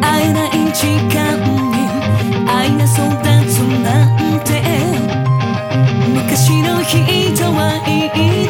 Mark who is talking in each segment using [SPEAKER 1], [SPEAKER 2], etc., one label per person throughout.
[SPEAKER 1] 会えない時間に愛が育つなんて。昔の人はいい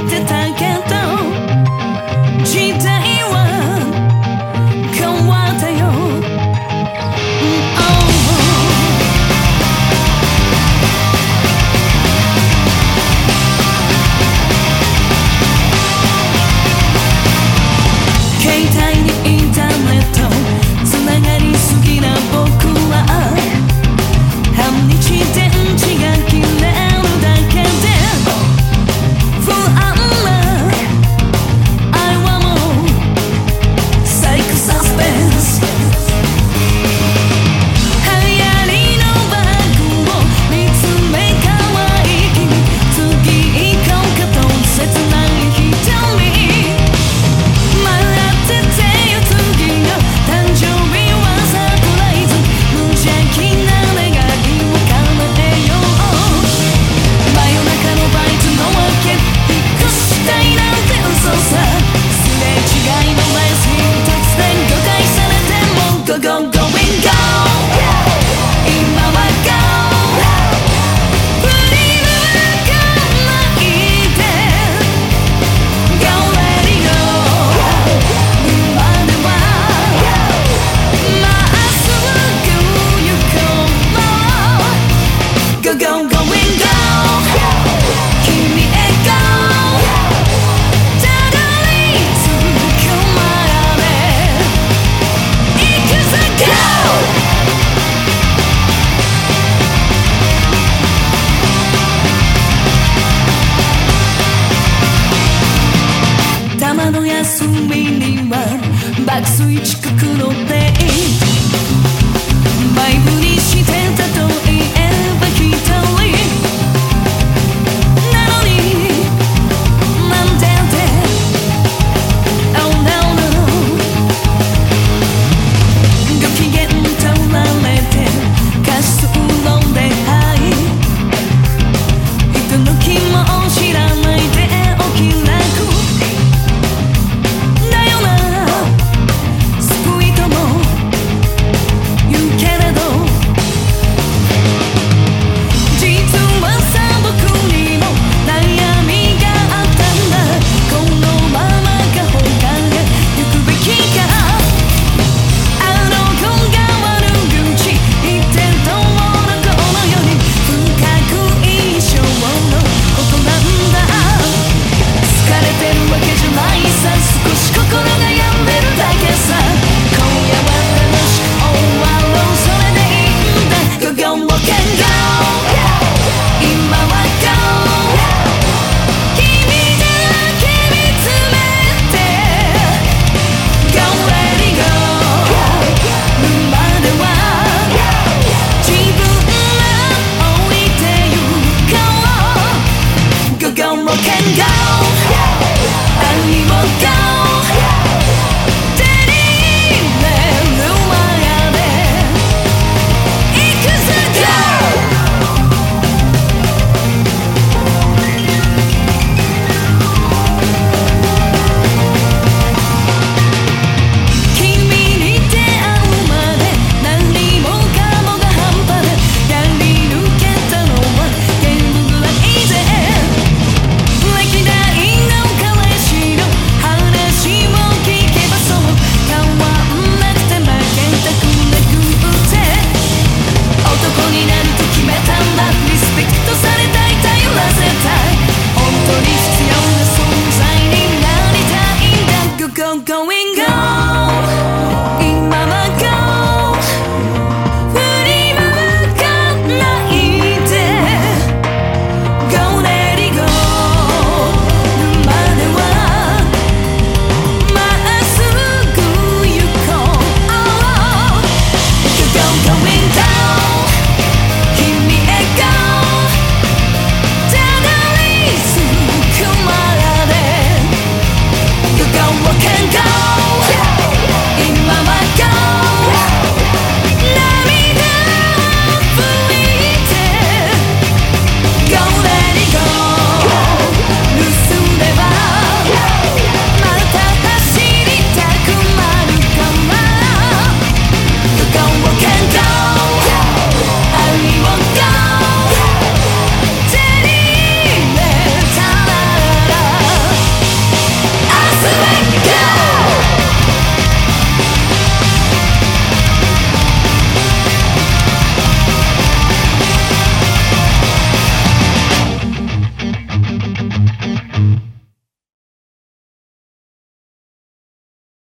[SPEAKER 1] 爆睡近くの手